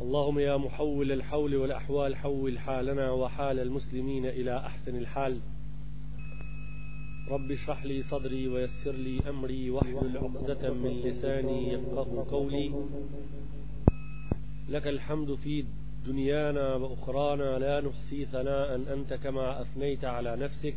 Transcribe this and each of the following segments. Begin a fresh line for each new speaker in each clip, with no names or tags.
اللهم يا محول الحول والأحوال حول حالنا وحال المسلمين إلى أحسن الحال رب اشرح لي صدري ويسر لي أمري واحلل عقدة من لساني يفقه قولي لك الحمد في دنيانا وأخرانا لا نحصي ثناء أن أنت كما أثنيت على نفسك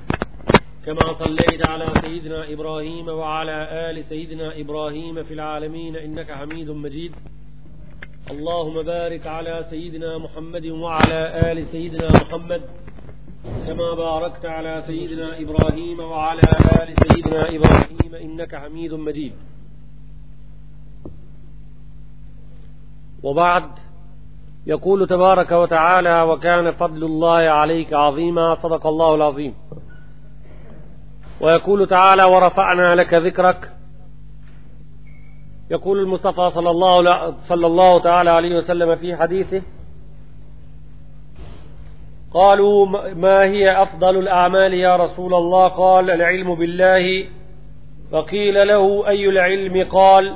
كما صليت على سيدنا إبراهيم وعلى آل سيدنا إبراهيم في العالمين إنك حميد مجيد اللهم بارك على سيدنا محمد وعلى آل سيدنا محمد كما باركت على سيدنا إبراهيم وعلى آل سيدنا إبراهيم إنك حميد مجيد وبعد يقول تبارك وتعالى وكان فضل الله عليك عظيما صدق الله العظيم ويقول تعالى ورفعنا لك ذكرك يقول المصطفى صلى الله صلى الله تعالى عليه وسلم في حديثه قالوا ما هي أفضل الأعمال يا رسول الله قال العلم بالله فقيل له أي العلم قال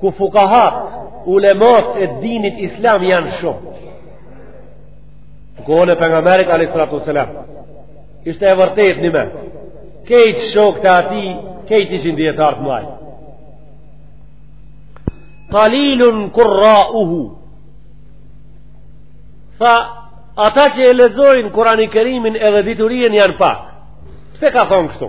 ku fukahat ulemat e dinit islam janë shumë kohën e pejgamberit a.s. ishte e vërtet ni men kejt shokt e atij kejt ishin dijetar t'mdhaj kalilun kurrauhu tha ata që e lexojnë kurani kerimin edhe diturien janë pak pse ka thonë kështu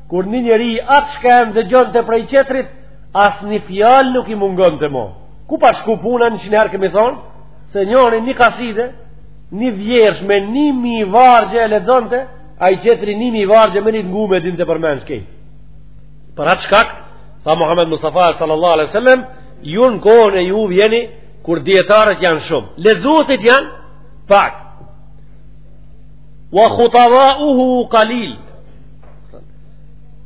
Kur një njeri atë çka e ndëgjonte prej tjetrit, as një fjal nuk i mungonte mo. Ku ka shku puna njëqind herë kemi thonë, se njëri një kaside, një vjersh me një mij vargje e lexonte, ai tjetri një mij vargje me një ngume dinte përmendsh kejt. Për atë shkak, tha Muhammed Mustafa sallallahu alaihi sallam, ju në kohën e ju vjeni, kur dijetarët janë shumë. Lexuesit janë pak. Wa khutava uhu kalil,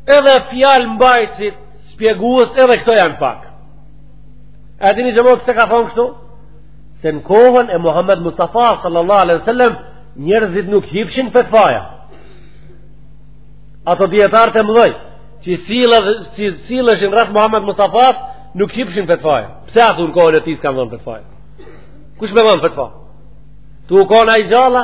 Edhe fjalëmbajtësit, shpjeguesit, edhe këto janë pak. E dini xhemat pse ka thonë kështu? Se në kohën e Muhammed Mustafa sallallahu alaihi sallam, njerëzit nuk jipshin fetfaja. Ato dijetarë të mëdhoj, që silleshin rreth Muhammed Mustafas, nuk jipshin fetfaja. Pse ato në kohën e tij s'kanë dhënë fetfaja? Kush me dhënë fetfa? Tu u kon ai gjallë?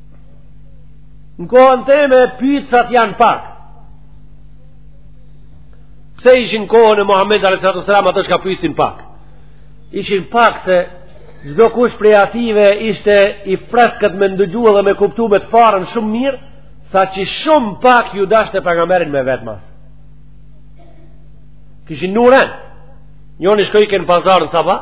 Në kohën teme pytsat janë pak. Pse ishin kohën e Muhammedit A.S. ato çka pysin pak. Ishin pak se çdokush prej atyve ishte i freskët me ndëgju dhe me kuptu e të varën shumë mirë, saqë shumë pak ju dashte pejgamberin me vetë mas. Kishin nuren, njoni shkojke në pazar në sabah,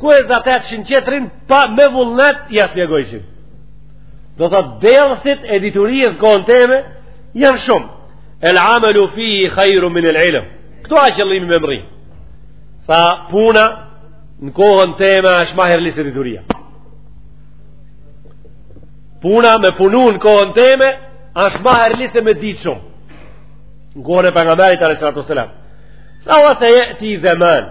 Ku e zatetshin tjetrin pa me vullnet ia shpjegojshin. Do thot dhënësit e diturisë n'kohën teme janë shumë. El amalu fihi khairun min el ilm. Kto a qëllimi me mri. Tha puna në kohën teme është ma e hairit se dituria. Puna me punu në kohën teme është ma hairli se me ditë shumë. Në kohën e pejgamberit alayhi salatu wasalam. Sa wa sayati zaman.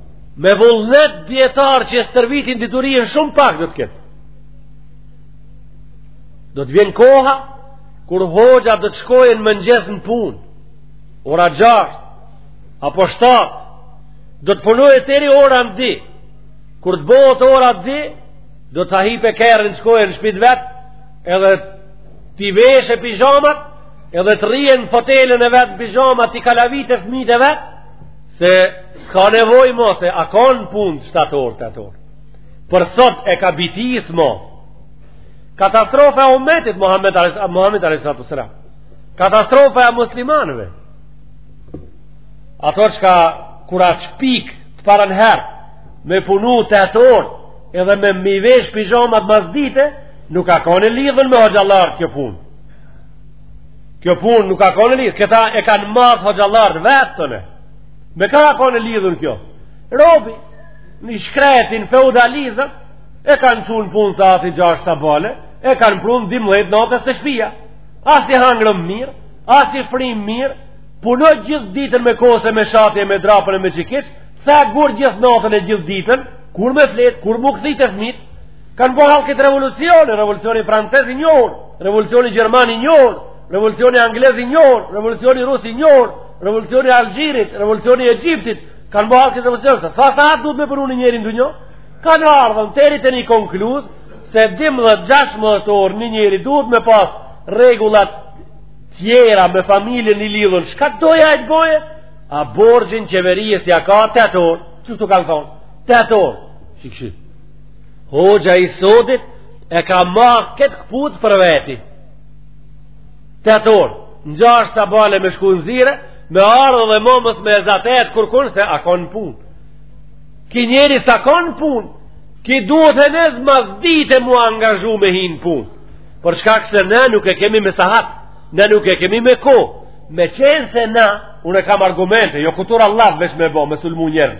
Me vullnet dijetarë që e stërvitin diturien shumë pak do të ketë. Do të vjen koha kur hoxha do të shkoje në mëngjes në punë. Ora 6 apo 7 do të punojë deri ora 2. Kur të bëhet ora 2, do t'ia hipe kerrin shkoje në shpi t'vet, edhe t'i veshe pizhamat, edhe të rrije në fotelën e vet n'pizhamat, t'i kalavite fëmijët e vet. Se s'ka nevojë mo se a kon n'punë shtatë orë, tetë orë. Për sot e ka bitis mo. Katastrofa e umetit Muhamed A.S. Katastrofa e muslimanëve. Ato çka kur a çpik të parën herë me punu tetë orë edhe me m'i vesh pizhamat mas dite, nuk ka kon e lidhun me hoxhallarë kjo punë. Kjo punë nuk ka kon e lidhë, këta e kanë marrë hoxhallarë vetë te ne. Me ka ka kon e lidhun kjo? Robi i shkretë n'feudalizëm, e kanë çu n'punë sahati gjashtë sabahle, e kanë pru n'dymdhetë natës te shpia. As i hangrëm mirë, as i frimë mirë, punoj gjithë ditën me kosë, me shatje, me drapën e me çekiç, the gurë gjithë natën e gjithë ditën, kur me fletë, kur m'u kthi te fmitë, Kanë bo hallkët revolucione, revolucioni francez i njohur, revolucioni gjerman i njohur, revolucioni anglez i njohur, revolucioni rus i njohur, revolucioni i Algjirit, revolucioni i Egjiptit, kanë bo hallkët revolucione, sa sahat duhet me punu një njeri n'dynjo, kanë ardhë deri te një konkluz, se dymdhetë, gjashtëmdhetë orë një njeri duhet me pas regullat tjera me familjen i lidhun, çka të doje të boje, a borxhin qeverisë ja ka tetë orë, qeshtu kanë thonë, tetë orë, shikë shikë, Hoxha i sotit e ka marrë këtë këput për veti. Tetë orë, në gjashtë sabahle me shku në zyre, me ardhë edhe mo mos me e zatet kërkun se a kon n'punë. Ky njeri s'a kon n'punë, ky duhet henez mas dite m'u angazhu me hi n'punë. Për shkak se ne nuk e kemi me sahat, ne nuk e kemi me kohë, meqenëse na, unë e kam argumente, jo kuturu llaf veç me bo, me sulmu njerëz.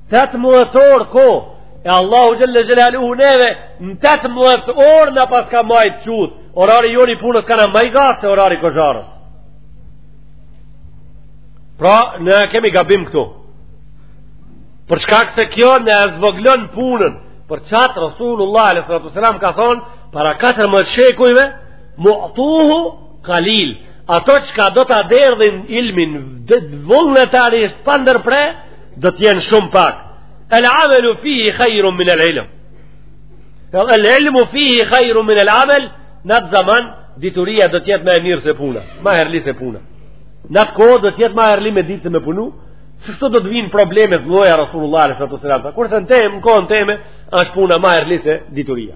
Tetëmdhetë orë kohë, e Allahu xhele xhelaluhu neve, në tetëmdhetë orë na paska majtë çutë, orari jonë i punës a kan ma i gatë se orari i kozharës. Pra, ne kemi gabim këtu. Për shkak se kjo na e zvoglon punën, për qatë Rasulullah a.s. ka thonë, para 14 shekujve, mu'tuhu kalil, ato çka do ta derdhin ilmin, dhe vullnetarisht, pandërpre, do të jenë shumë pak. El amelu fihi hajrun min el ilm. El ilmu fihi hajrun min el amel, në atë zaman, dituria do të jetë ma e mirë se puna, ma hajrli se puna. Në atë kohë do të jetë ma hajrli me ditë se me punu, qeshtu do të vinë problemet në loja Rasulullah alejhi salatu selam, kurse në teme, në kohën teme, është puna ma hajrli se dituria.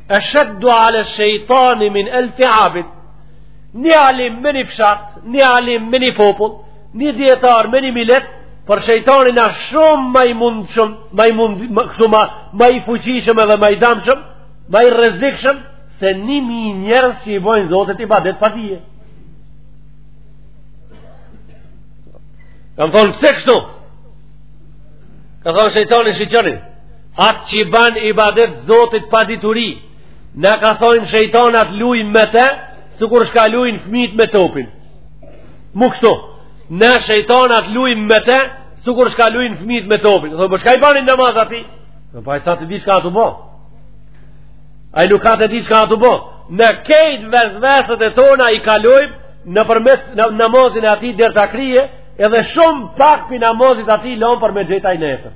Esheddu ale shejtani min elfi abid, një alim me një fshat, një alim me një popull, një dijetar me një milet, për shejtanin a shumë ma i mundshëm, ma i mund, ma, kështu ma, ma i fuqishëm edhe ma i damshëm, ma i rrezikshëm, se një mijë njerëz që i bojnë Zotit ibadet pa dije. Kam thonë, pse kështu? Ka thonë shejtani, shejtani, Atë që i ban ibadet Zotit pa dituri, na, ka thonë, shejtanat lujmë me te, sikur çka lujnë fmijt me topin. Mu kështu, na shejtanat lujmë me te, sikur çka lujnë fmijt me topin. Thonë, por po çka i bani namazit atij? Po ai s'a tu di çka a tu bo. Ai nuk a tu di çka a tu bo. Na krejt vesveset e tona i kalojmë, nëpërmjet në namazin e atij deri ta kryje, edhe shumë pak prej namazit atij i lomë për me gjet ai nesër.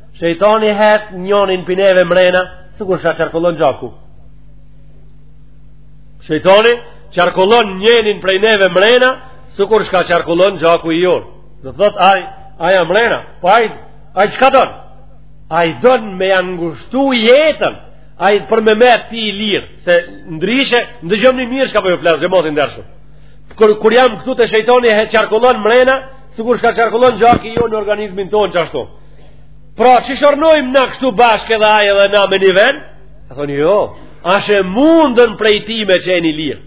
Shejtani hec njonin prej neve mrena, sikur çka qarkullon gjaku. Shejtani qarkullon njenin prej neve mrena, sikur çka qarkullon gjaku i jonë. Do të thotë, aj, aj a mrena, po aj, aj, çka don? Aj don me ja ngushtu jetën, aj për me met ti i lirë, se ndryshe, ndëgjomni mirë çka po ju flas, xhemat i ndershëm. Kur, kur jam këtu te shejtani e qarkullon mrena, sikur çka qarkullon gjaku jonë në organizmin tonë qashtu. Pra, qysh rrnojmë na kështu bashkë edhe aj edhe na me një ven? E thonë, jo, asht e mundun prej tij me qenë i lirë.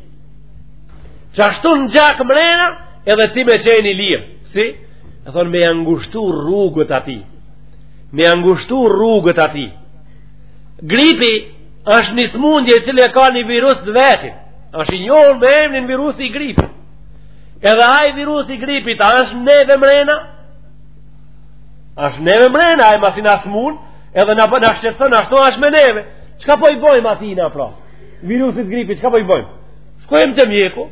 Qashtu në gjak mrena, edhe ti me qenë i lirë. Si? E thonë, me ja ngushtu rrugët atij. Me ja ngushtu rrugët atij. Gripi është një smundje e cila e ka një virus të vetin. është i njohun me emnin virusi i gripit. Edhe aj virusi i gripit a është neve mrena, Ashtë neve mrena, e masi na smun, edhe na po, shqetëson, ashtu ashtë me neve. Çka po i bojmë atij na pra? Virusit gripit, çka po i bojmë? Shkojmë te mjeku,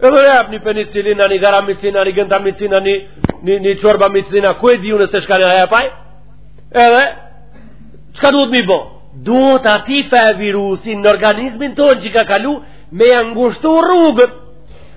edhe na ep një penicilin, një garamicin, një gentamicin, një, një, një çorbamicin, ku e di unë se çka na jep aj? Edhe, çka duhet me i bo? Duhet atij far virusi në organizmin tonë që ka kalu, me ja ngushtu rrugët,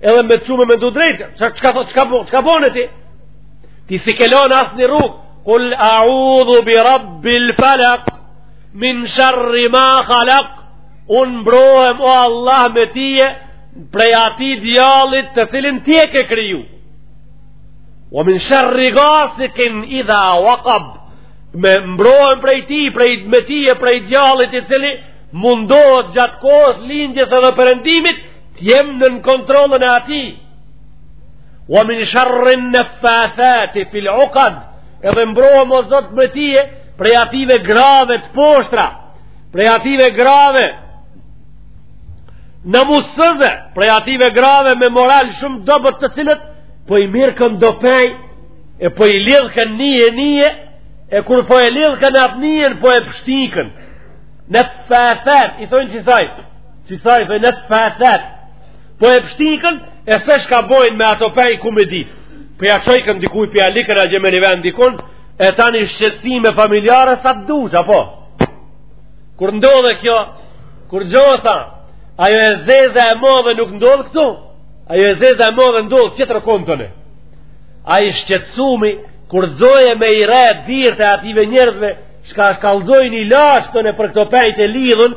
Edhe me të çu me mendu drejt, çka thot, çka bon, çka bone ti? Ti s'i ke lon asnjë rrugë, kul audhu bi rabbil falak, min sherri ma khalak, unë mbrohem o Allah me tije, prej atij djallit të cilin ti e ke kriju. Wa min sherri gasikin idha wakab, e mbrohem prej tij, prej me tije, prej djallit i cili, mundohet gjatë kohës lindjes edhe perëndimit Të jem nën kontrollën e atij, wa min sharrin naffathati fil uqad, edhe mbrohem o Zot me tije, prej ative grave të poshtra, prej ative grave, namussëze, prej ative grave me moral shumë t'dobët të cilët, po i mirrken do pej, e po i lidhken nyje, e kur po e lidhken atë nyjen po e pështyken, naffathat, i thonë qesaj, Qesaj i thonë naffathat. Po e pështyken e se shka bojnë me ato pej ku me ditë. Po ja çojken dikuj po ja liken a gjemeni vend dikun, e tani shqetësime familjare sa të dush, apo? Kur ndodhe kjo, kurgjo, tha, ajo e zeze e modhe nuk ndodhë këtu, ajo e zeza e madhe ndodh qëtër kontëne. Ai i shqetsumi, kur zoje me i re dirë të ative njerëzve, shka shkallzojnë i lashtë të në për këto pejtë e lidhun,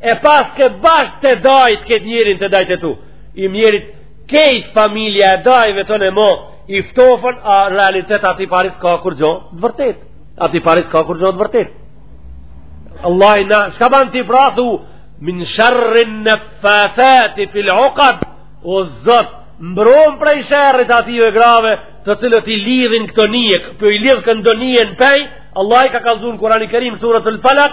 e paske bash të dajt këtë njerin të dajt e tu i mjerit krejt familja e dajve të në mo i ftofën a realitet aty pari s'ka kurgjo të vërtetë aty pari s'ka kurgjo të vërtetë Allahi na shka ban ti pra thuj min sherrin naffathati fil uqad o Zot mbrom prej sherrit ative grave të cilët i lidhin këto nyje po i lidhken do nyje n'pej Allahi ka kallzu n'Kurani Kerim suratul falak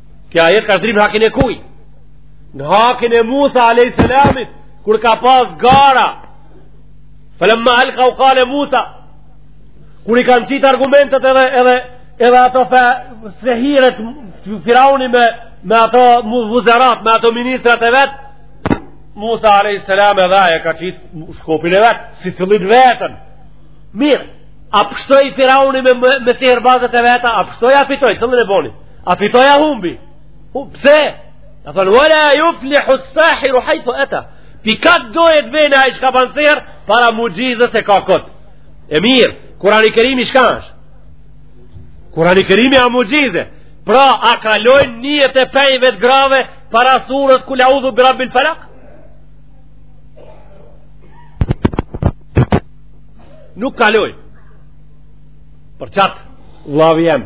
Ky ajet ka zdryp n'hakin e kuj. Në hakin e Musa a.s. Kur ka pas gara. Falemma alkau kale Musa. Kur i kanë qitë argumentet edhe, edhe, edhe ato fe, sihiret Firauni me, me ato vuzerat, me ato ministrat e vet. Musa a.s. edhe aje ka qitë shkopin e vet, secili t'veten. Mirë, a pështoi Firauni me, me, me sihirbazët e veta, a pështoi a fitoi, cilën e boni. A fitoi a humbi? Hu, pse? A thonë, wala juflihus sahiru hajthu eta. Pi kah t'dojë let vjen ai shka ban sehir, para muxhizes e ka kot. E mirë, Kurani Kerimi shka është? Kurani Kerimi a muxhize. Pra, a kalojnë nyjet e pejve të grave para sures kul eudhu birabbil falak? Nuk kalojnë. Për qato, vllavi jem.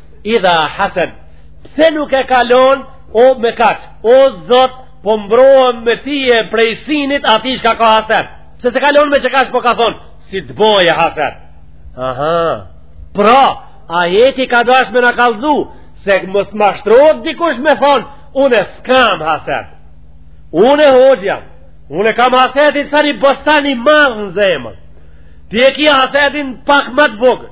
Idha hased, pse nuk e kalon o me kaq, o Zot, po mbrohem me ti e prej synit atij shka ka haset. Pse s'e kalon me qekaq po ka thonë, si të boje haset. Aha, pra, ajeti ka dash me na kallzu, se mos mashtrohet dikush me thonë, unë s'kam haset. Unë e hoxhë jam, unë e kam hasetin sa një bostan i madh në zemër. Ti e ki hasetin pak më të vogël.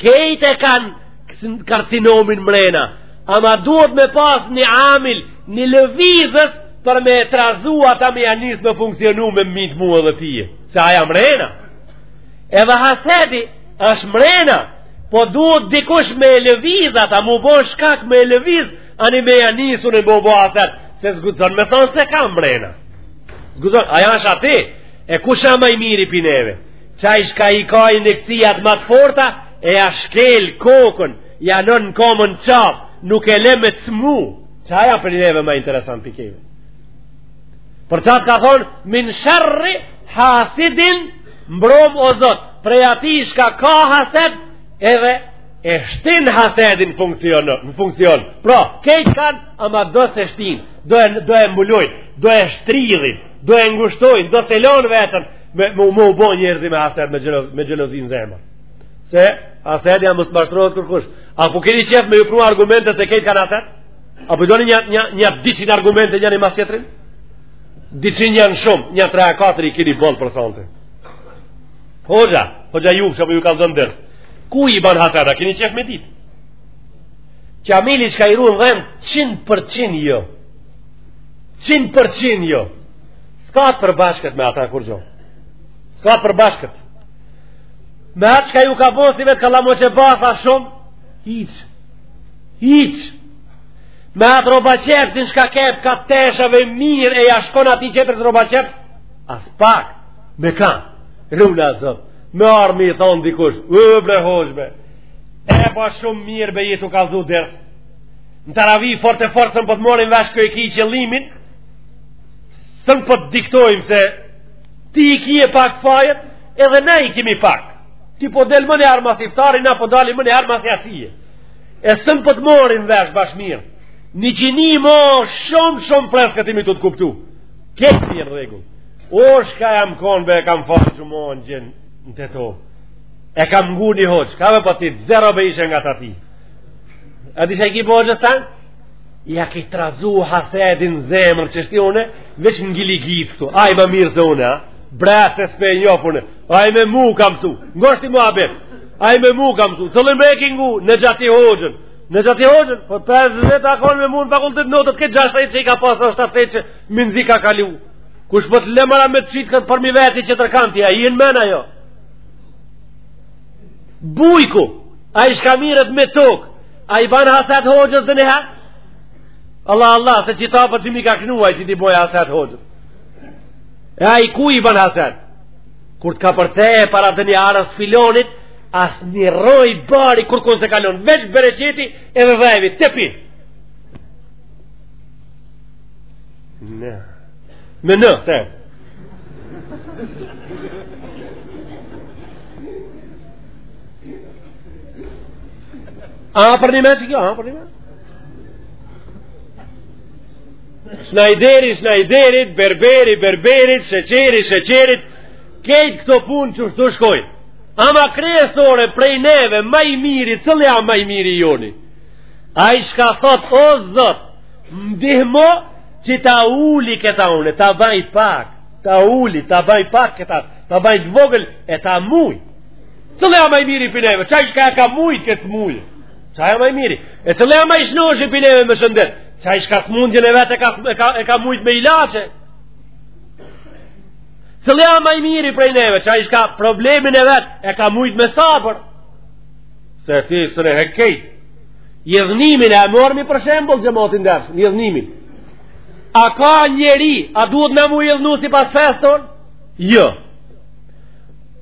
Kejt e kanë karcinomin mrena, ama duhet me pas një amil, një lëvizës për me e trazu ata me ja nisë me funksionu me mytë mu edhe tye. Se aja mrena. Edhe hasedi është mrena, po duhet dikush me e lëviz, ata m'u bo shkak me e lëviz, ani me ja nisë e me bo hased, s'guxon me thonë s'e kam mrena. S'guxon, aja është aty, e kush a ma i miri pi neve? Qai shka i ka inekcijat ma të forta, e ja shkel kokën, ja vnon komën n'qaf, nuk e le me të smu. Qa ja prej neve ma interesant për kemi? Për qata ka thonë, min sherri hasidin mbrom o Zot, prej atij shka ka hased, edhe e shtin hasedin funksion, në funksion. Pra, kejt kanë, ama do s'e shtin, do e, do e mbulojnë, do e shtridhin, do e ngushtojnë, do s'e lonë veten, me me m'u bo njerëzi me hased me xheloz me xhelozi n'zemër. Se hased jam mos t'mashtrohet kërkush. A po keni qef me ju pru argumente se kejt kanë hased? A po doni një një një dyqin argumente njo mas tjetrin? Dyqin janë shumë, nja 3 a 4 i keni boll për sonte. Hoxha, hoxha ju, që po ju ka dhënë ders. Kuj i ban hased? A keni qef me ditë? Qamilit që ka i run dhent, 100% jo. 100% jo. S'ka të përbashkët me ata kurgjo. S'ka të përbashkët. Me atë çka ju ka bo sivjet kallamoq e batha shumë, hiç. Hiç. Me atë rrobaqepësin shka kep ka tesha ma mirë e ja shkon atij tjetërt rrobaqepës, aspak, me kanë. Rruna Zot, me ardh me i thonë dikush, u bre hoxhë be, e pa po shumë mirë be je tu kallzu ders. Në teravi, fort e fort s'un po të marrim vesh ku e ki qëllimin, s'un po të diktojmë se ti i ki pak fajet edhe na i kemi pak ti po del me na ardh mas iftari na po dalim me ardh mas jacije e s'un po të marrim vesh bash mirë në xhuma shumë shumë freskët jemi tu të kuptu kejt në rregull o shka jam konë be kam falë xhuma në gjenë në të to e kam ngu një hoxhë ka me patit zero be ishe ngat atij a di shka i ki bo hoxhës tand Ja ki trazu hasedin n'zemër qysh ti une, veç në gjili gjithë këtu. Aj ma i mirë se une, a? Bre, se s'pe njof une. Aj me mu ka msu. Ngo shti muhabet. Aj me mu ka msu. Cillën e ki ngu, njat hoxhën? Njat hoxhën, po besa u kon me mu në fakultet notat kejt gjashtë e që i ka pasë, është atë që mezi ka kalu. Kush për po të lemëra me të qitë këtë përmi veti që të rëkanti, a i në mena jo. Bujku, ai shka mirret me tokë, A i banë haset hoxhës edhe njëherë? Allah, Allah, se që ta për që mi ka kënuaj që t'i bojë haset hoxhës. E ai ku i banë haset? Kur të kapërce para dhe një arës filanit, as një rroj bari kurkun s'e ka lon, veç bereqeti edhe dhejvi, të pi. Në. Me në, të. A për një meqë kjo? A për një meqë? Shnajderi, shnajderit, berberi, berberit, sheqeri, sheqerit, kejt këto punë qeshtu shkojnë. Ama kryesore prej neve, ma i miri, cilli a ma i miri joni? Ai shka thot, o zot, ndihmo që ta uli këta une, ta baj pak, ta uli, ta baj pak këta, ta baj të vogël, e ta muj. Cilli a ma i miri prej neve, qaj shka ka mujt këtë smujë, qaj ma i miri, e cilli a ma i shnoshi prej neve me shëndet, qaj shka smundjen e vet e ka, e ka, e ka mujt me ilaçe, cilli a ma i miri prej neve, qaj shka problemin e vet e ka mujt me sabër, se ti s'un e hek kejt, jëdhnimin e morrmi për shembull xhemat i ndershëm, jëdhnimin, a ka njeri, a duhet na m'u jëdhnu sipas fesë tonë? Jo,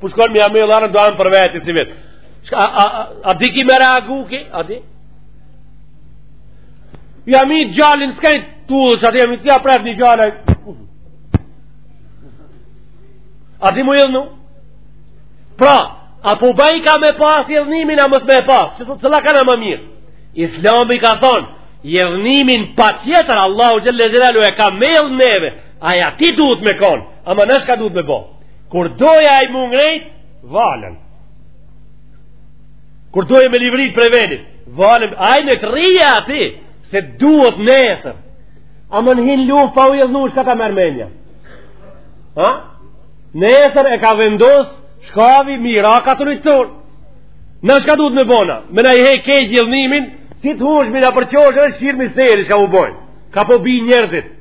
Ku shkon me amë lëra duhan për veti si vet. Çka a, a, a di ki me reagu ki? A di? Ja mi gjallin s'ka tu është atë jam i tja pref një gjallë. A di m'u jëdhnu Pra, a po bëj ka me pas jëdhnimin a mos me pas? Që të cilla kanë ma mirë? Islami ka thonë, jëdhnimin patjetër, Allahu Xhelle Xhelaluhu e ka mjell n'neve, ai aty duhet me konë, ama ne shka duhet me bo. Kur doja ai m'u ngrejt, valen. Kur doja me livrit prej venit, valen. Ai le t'rrija aty, se duhet nesër. A mun hin n'luft pa u jëdhnu, shka ta merr menja. Ha? Nesër e ka vendos, shkavi me i ra katunit tonë. Na shka duhet me bo na, me na e hjek kejt jëdhnimin, si të hushmi nëpër qoshe, e kqyrmi seri, shka u bo. Ka po bijn njerëzit.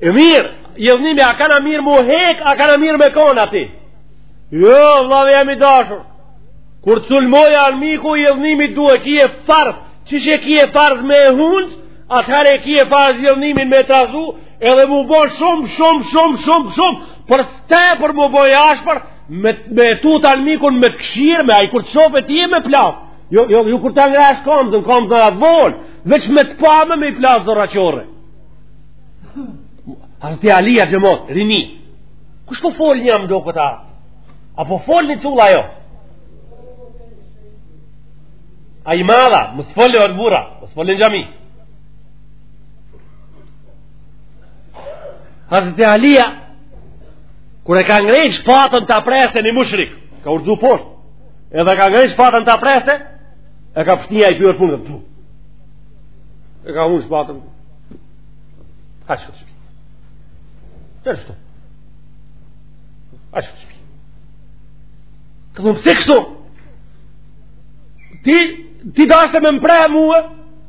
E mirë, jëdhnimi, a kanë mirë m'u hek, a kanë mirë me kon aty? Jo, vllavi jem i dashur. Kur të sulmoj armiku, jëdhnimi duhet, kie farz, që që kie farz me hundë, atëherë e kie farz jëdhnimin me e trazu, edhe m'u bo shumë, shumë, shumë, shumë, shumë, por tepër m'u bo i ashpër, me, me tut armikun me të kshirë, e ai kur të shofë ty e me plas. Jo, jo, jo, kur ta ngresh këmbëzën, këmbëzën atë volë, veç me të pa me i plas zorra Hazreti Alia xhemat, rini. Kush po fol një më do këta? A po folni cula jo? A i madha, mos folni or burra, mos folni në xhami. Hazreti Alia, kur e ka ngrejt shpatën ta presë një mushrik, e ka rrzu poshtë, edhe e ka ngrejt shpatën ta presë, e ka pështy ai pjërë punë dhe të tu. E ka un shpatën të Hajt te shpia. Tërë shtu. Hajt te shpia. Tha pse kështu. Ti, ti dashte me më pre muë,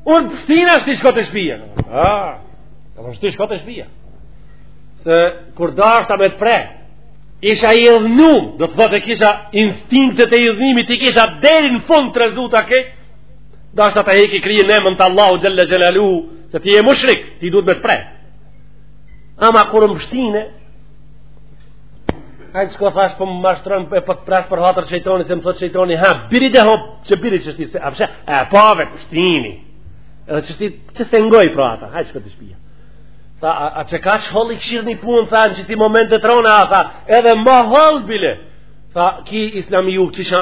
unë të pshtyna, ti shko te shpia. A, të dhëmë shtu shko te shpia. Se, kur dashta me të pre, isha i idhnum, do të thotë i kisha instinktet e idhnimit, i kisha deri në fund, të rrzuta këtë, Dashta ta heki krye në emën të Allahut Xhelle Xhelaluhu, se ti je mushrik, ti duhet me të pre. Ama kur më pështyne, hajtë shko thash për po më mashtron e për po të pres për hatër shejtanit, se më thot shejtani, ha, bjeri dhe hop, që bjeri që shti, se a po e sheh, e pave pështyni. Edhe që shti, që se ngoj pra ata, hajtë shko te shpia. Tha, a, a që kaq hollë i kqyrni punët, tha, në që momentet rona, tha, edhe ma hollë bile. Tha, ky islami juj, që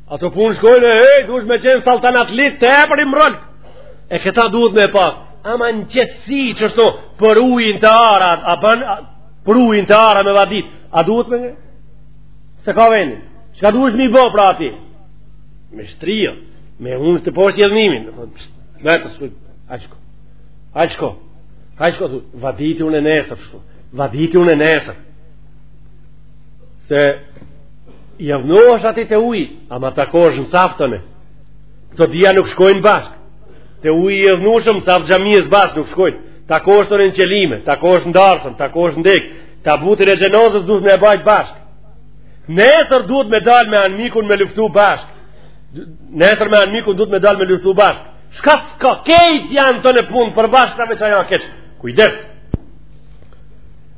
Ato punë shkojnë e hej, duhesh me qenë saltanatli të e për i mrëll. E këta duhet me pas. Ama në qëtësi që shto për ujin te ara, a për, për ujin te ara me vadit, a duhet me një? Se ka vendim. Shka duhesh me i bo pra aty? Me shtrio, me un të poshtë idhnimin. Me të së, hajt shko, hajt shko, hajt shko, vadit unë e nesër, shko, vadit unë e nesër. se idhnohesh aty te uji ama takohesh në saf tani këto dyja nuk shkojnë bashk te uji i idhnueshëm në saf të xhamisë bashk nuk shkojnë takohesh tani në qelime takohesh në darsëm takohesh në dekë tabutin e xhenazes duhet me e bajt bashk nesër duhet me dal me anmikun me luftu bashk nesër me anmikun duhet me dal me luftu bashk shka s'ka kejt janë tanë punë përbashkta me qa janë keq kujdes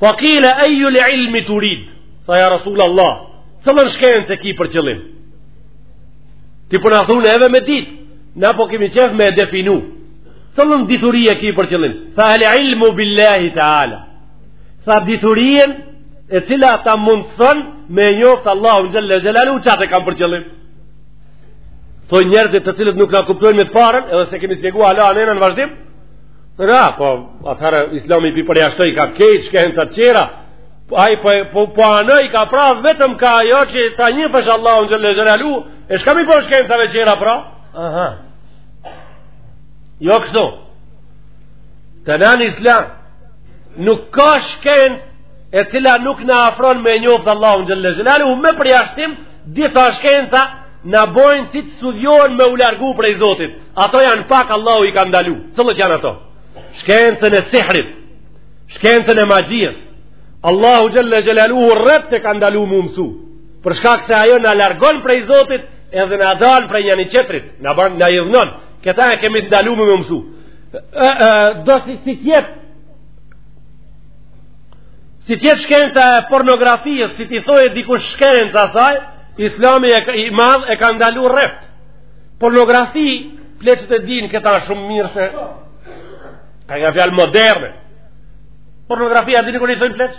Fekile ejjul ilmi turid Tha ja Rasul Allah Cilën shkencë e ki për qëllim Ti po na thu edhe me dit Na po kemi qef me e definu Cilën dituri e ki për qëllim Tha el ilmu billahi teala Tha diturien E cila ta mundëson Me njoft Allahun xhelle xhelaluhu Qatë e kam për qëllim Thoj njerëzit të cilët nuk na kuptojnë me të parën Edhe se kemi spjegu ala anena në vazhdim Ra, po, atëherë islami p'i përjashtojka kejt shkencat qera, po, ai po, po, po anojka pra vetëm ka ajo që ta njofësh Allahun xhele xhelaluhu, e shka m'i bo shkencave qera pra? Aha. Jo kështu. Te na n'islam, nuk ka shkencë e cila nuk na afron me njoft Allahun xhele xhelaluhu, me përjashtim, disa shkenca, na bojnë si t'i studjon me u largu prej Zotit. Ato janë pak Allahu i ka ndalu. Cilat janë ato? Shkencën e sihrit, shkencën e magjijës. Allahu xhele xhelaluhu rreptë ka ndalu mu mësu. Për shkak se ajo na largon prej Zotit edhe na dan prej njani-qetrit. Na ban, na idhnon. Këta e kemi të ndalu mu mësu. Do si si t'jetë Si të jetë shkenca e pornografisë, si t'i thojë dikush shkencë asaj, Islami e, i madh e ka ndalu rrept. Pornografi pleqtë e dinë këta shumë mirë se ka nga fjalë moderne. Pornografia dini kuj i thonë pleq?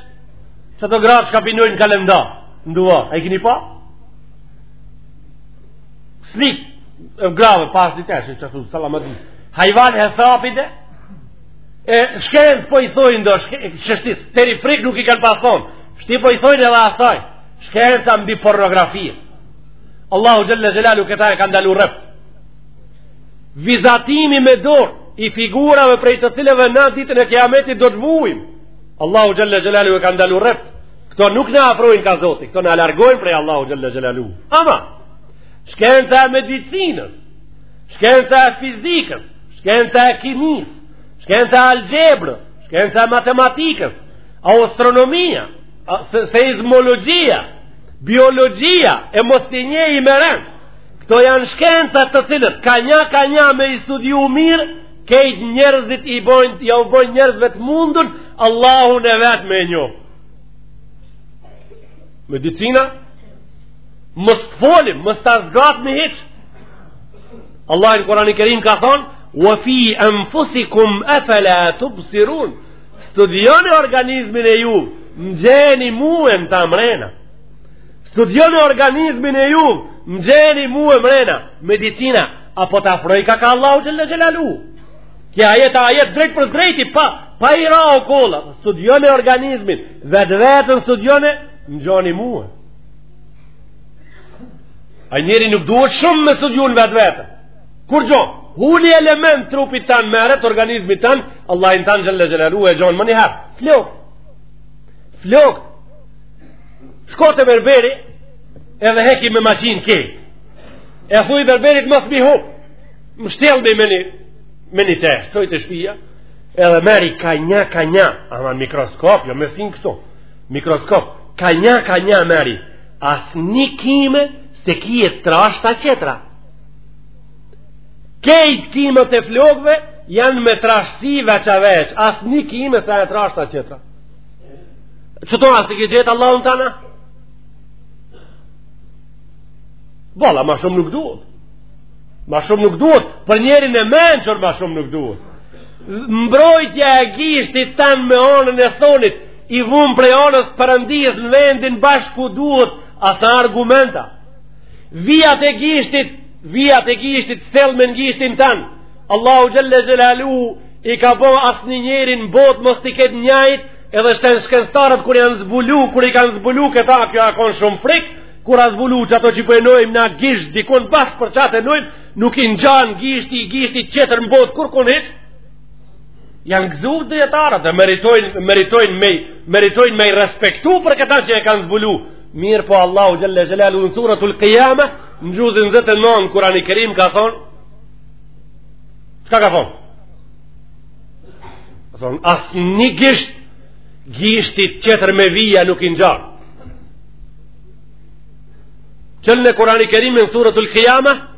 Qato gratë shka p'i ndojnë kalendar n'duvar, a i kini pa? Slika e grave, pa asnjë teshë, qashtu, salamadin. Hajvan hesapi de, E shkencë po i thojnë ndoshta shti, teri frik nuk i kanë pas thonë. Shti po i thojnë edhe asaj. Shkenca mbi pornografi. Allahu xhele xhelaluhu këta e ka ndalu rrept. Vizatimi me dorë i figurave prej të cilave në ditën e kiametit do të vujmë. Allahu xhele xhelaluhu e ka ndalu rrept. Këto nuk na afrojnë ka zoti, këto na largojnë prej Allahu xhele xhelaluhu. Ama, shkenca e medicinës, shkenca e fizikës, shkenca e kimisë, shkenca e algjebrës, shkenca e matematikës, astronomia, seizmologia, biologia, e mos t'i njehim me rend. Këto janë shkenca të cilat, ka nja, ka nja me i studiu mirë, kejt njerëzit i bojnë, ja u bojnë njerëzve të mundun, Allahun e vet me njoh. Medicina, Mos të folim, mos ta zgatmi hiç. Allahu në Kuran i Kerim ka thonë, wa fi anfusikum afala tubsirun. Studioni organizmin e juve, më gjeni muen aty mrena. Studioni organizmin e juve, më gjeni muen mrena, medicina, a po të afrojka ka Allahu xhele xhelaluhu. Ky ajet a ajet drejtpërdrejti, pa, pa i ra okolla, studioni organizmin, vetveten studioni, më gjeni muen. A njeri nuk duhet shumë me studiun vetveten. Kur gjo, cili element trupit tanë merret, organizmit tanë, Allahin tanë xhelle xhelaluhu e gjon menjëherë. Flokët. Flokët. Shko te berberi, edhe heki me maqinë kej. E thuj berberit mos m'i hup. Mshtellmi me një, me një teshë, te shpia, edhe merri ka një, ka një, ama mikroskop, jo me sinë kështu. Mikroskop, ka një, ka një merri, asnjë kime s'e ki trash sa qetra. Kejt kimet e flokve janë me trashësi veç e veç, asnjë kime s'e e trash sa qetra. Ç'thon, a s'e ki gjet Allahun tana? Bala, ma shumë nuk duhet. Ma shumë nuk duhet, për njerin e mençur ma shumë nuk duhet. Mbrojtja e gishtit tanë me onën e thonit, i vumë prej anës Perëndisë në vendin bash ku duhet a s'a argument a vijat e gishtit vijat e gishtit sel me në gishtin tanë Allahu xhelle xhelaluhu i ka bo asnjë njeri në botë mos t'i ketë njajt edhe shten shkencëtarët kur janë zbulu kur i kanë zbulu këta kjo a kon shumë frik kur a zbulu që ato që po e vnojmë na gisht dikun bash për qatë e vnojmë nuk i ngjan gishti gishtit qetër në botë kurkun hiç janë gëzu dijetarët dhe meritojnë, meritojnë, me, meritojnë me i respektu për këta që e kanë zbulu mirëpo Allahu xhelle xhelaluhu në suratul Kijama në xhuzin nzet e non Kurani Kerim ka thonë çka ka thonë ka thonë asnjë gisht gishtit qetër me vija nuk i ngjan çelne Kurani Kerimin suratul Kijama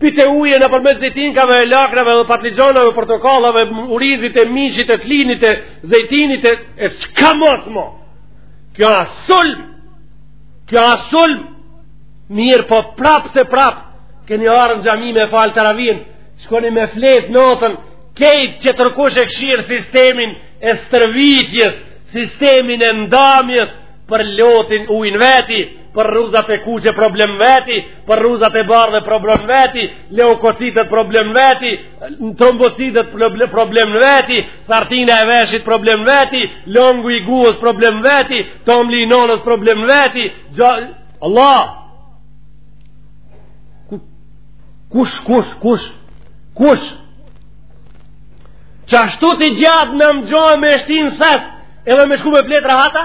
Pite ujë nëpërmes zejtinkave e lakrave dhe patlixhonave, portokallave, urizit e mishit e tlinit e zejtinit e... E çka mos mo? Kjo a sulm! Kjo a sulm! Mirëpo prap se prap, keni ardh në xhami me fal teravinë, shkoni me flet notën, kejt qetërkush e kshir sistemin e stërvitjes, sistemin e ndamjes për lotin ujin veti, për rruzat e kuqe problem veti, për rruzat e bardhe problem veti, leukocitet problem veti, trombocitet problem veti, thartina e veshit problem veti, longu i guës problem veti, tomli i nonës problem veti, gjo... Allah! Kush, kush, kush, kush? Qashtu të gjatë në më gjojë me shti në thes edhe me shku me flet rahat a?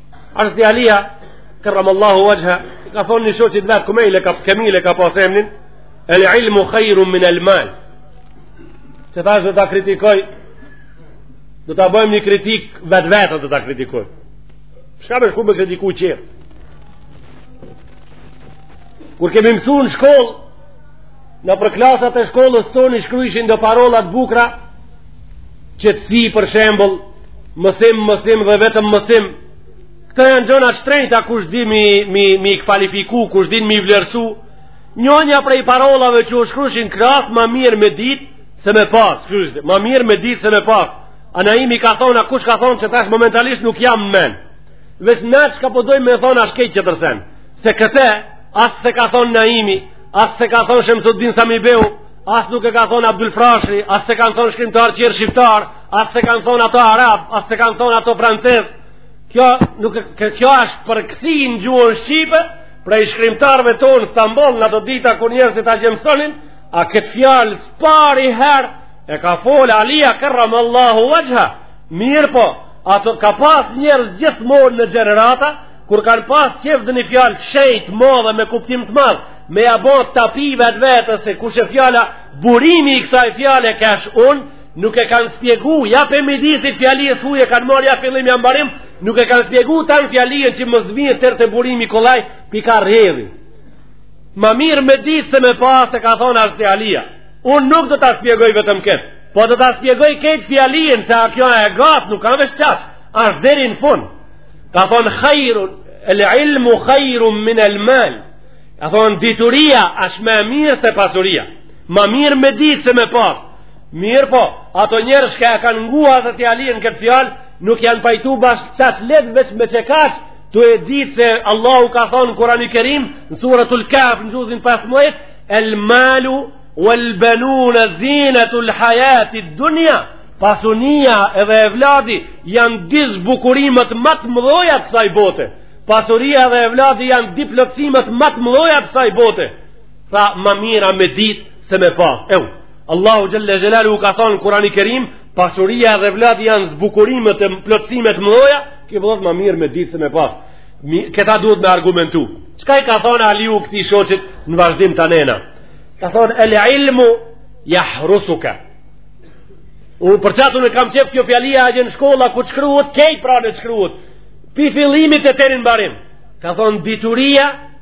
Hazreti Alia, kerremallahu vexhheh, ka thonë një shoqit vet, Kumejl e ka pa, Kemil e ka pas emnin, el ilmu khajru min el mal. Qe tash do ta kritikoj, do ta bëjmë një kritikë, vetveten do ta kritikoj. S'ka me shku me kritiku tjerë? Kur kemi mësu në shkollë, nëpër klasat e shkollës tonë i shkrujshin do parolla t'bukra, qe si për shembull, Mësim, mësim dhe vetëm mësim. Këto janë gjëna të shtrejta kush di m'i, m'i, m'i kvalifiku, kush di m'i vlerësu. Njënja prej parollave që u shkrujshin n'klasë, ma mirë me ditë se me pasë. Shkrujshin, ma mirë me ditë se me pasë. A Naimi ka thonë, a kush ka thonë qe tash momentalisht nuk e kam në men. Veç unë çka po doj po me thonë asht kejt tjetër sen. Se këte, as s'e ka thonë Naimi, as s'e ka thonë Shemsuddin Sami beu, as nuk e ka thonë Abdyl Frashëri, as s'e ka thonë shkrimtarë tjerë shqiptarë, As s'e kanë thonë ato arabë, as s'e kanë thonë ato francezë. Kjo nuk kjo, kjo është përkthi në gjuhën shqipe prej shkrimtarëve tonë n'Stamboll në ato dita kur njerëzit atje mësonin, a këtë fjalë s'pari herë e ka fol Alia kerremallahu vexhheh, mirëpo, ato ka pas njerëz gjithmonë në gjenerata, kur kanë pas qef ndonjë fjalë t'shejtë, t'modhe, me kuptim të madh, me ja bo tapi vetvetes, se kishe fjala, burimi i kësaj fjale kesh unë, Nuk e kanë spjegu, ja prej midisit fjalies huj e kanë marrë, ja fillim ja mbarim, nuk e kanë spjegu tanë fjalien që mos bien tjerët te burimi kollaj, pi ka rrjedh. Ma mirë me ditë se me pasë e ka thonë hazreti Alia. Unë nuk do ta spjegoj vetëm këtë, po do ta spjegoj kejt fjalien se a kjo e gatë, nuk ka veç qaq, ashtë deri në fund. Ka thonë khajru, el ilmu khajru min el mal. Ka thonë dituria ashtë ma e mirë se pasuria. Ma mirë me ditë se me pas. Mirëpo, ato njerëz çka e kanë ngu hazreti Alien këtë fjalë, nuk janë pajtu bash qaq lehtë veç me qekaq, tu e ditë se Allahu ka thonë n'Kurani Kerim, në suretul Kehf në xhuzin pesmdhetë, el malu vel benune zinetul hajatid dunja, pasunia edhe evladi janë dy zbukurimet ma të mëdhoja të ksaj bote. Pasuria dhe evladi janë dy plotësimet ma të mëdhoja të ksaj bote. tha ma mirë a me dit se me pas evo Allahu xhel-le xhelaluhu ka thonë n'Kurani Kerim pasuria dhe evladi janë zbukurimet e plotësimet ma t'mëdhoja, ky po thot ma mirë me dit se me pas Mi, këta duhet me argumentu çka i ka thonë Aliu këtij shoqit në vazhdim të nena ka thonë el ilmu jahrusuka Unë për qatë unë kam qef kjo fjalia edhe në shkolla kur të shkruhet, kejt pra në të shkruhet, pi fillimit e deri n'mbarim. Ka thonë dituria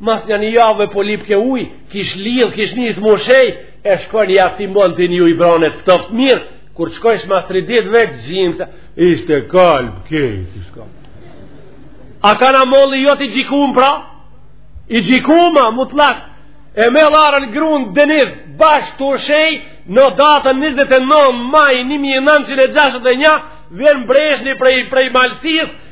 Mas nja një jave e polip ke uj, kish lidh, kish nis u mshej, e shkoj ja t'i mbon të njoj branet, të qoftë mirë, kur të shkojsh mas tri dit vetë xhim, se ishte kalb, kejt, ishte kalb. A ka në malli jot i xhikum pra? I xhikum, mutlak, e me larën grunë deniz, bashkë tu shi, në datën 29 maj 1961, vjen breshni prej, prej malsisë,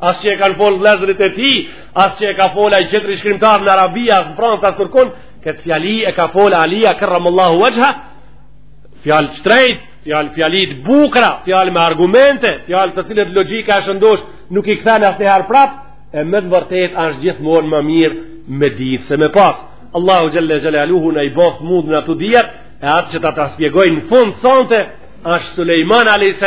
as që e kanë folë vëllezërit e tij, as që e ka folë ai qetri shkrimtar në Arabi, as në Francë, as kurkun, këtë fjali e ka folë Alia, kerremallahu vexheh, fjalë shtrejt, fjalë, fjali t'bukra, fjalë me argumente, fjalë të cilat logika e shëndosh, nuk i këthen asë njëherë prapë, e me të vërtet asht gjithmonë ma mirë me ditë se me pasë. Allahu xhel-le xhelaluhu na i boftë mund na të dyja, e atë që ta shpjegoj në fund sante, asht Sulejman a.s.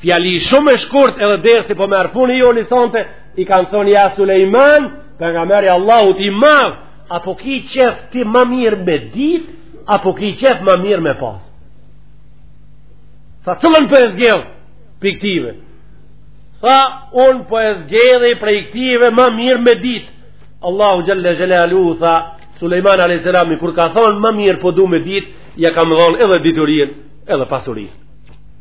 Fjali shumë e shkurt edhe dersi po merr fun i joni sonte, i kam thonë ja Sulejman, pejgamber i Allahut të madh, apo ki qejf ti ma mirë me dit, apo ki qejf ma mirë me pas. Tha cillën po e zgjedh prej ktyve. Tha unë po e zgjedhi prej ktyve ma mirë me dit. Allahu xhel-le xhelaluhu tha Sulejman a.s. kur ka thonë ma mirë po du me dit, ia kam dhonë edhe diturinë, edhe
pasurinë.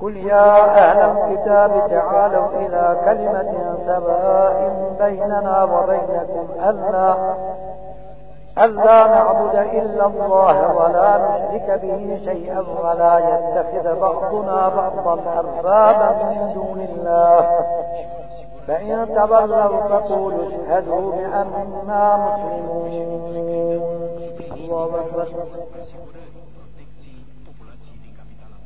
قل يا أهل الكتاب تعالوا إلى كلمة سواء بيننا وبينكم ألا ألا نعبد إلا الله ولا نشرك به شيئا ولا يتخذ بعضنا بعضا أربابا من دون الله فإن تبروا فقولوا اشهدوا بأننا مسلمون الله أكبر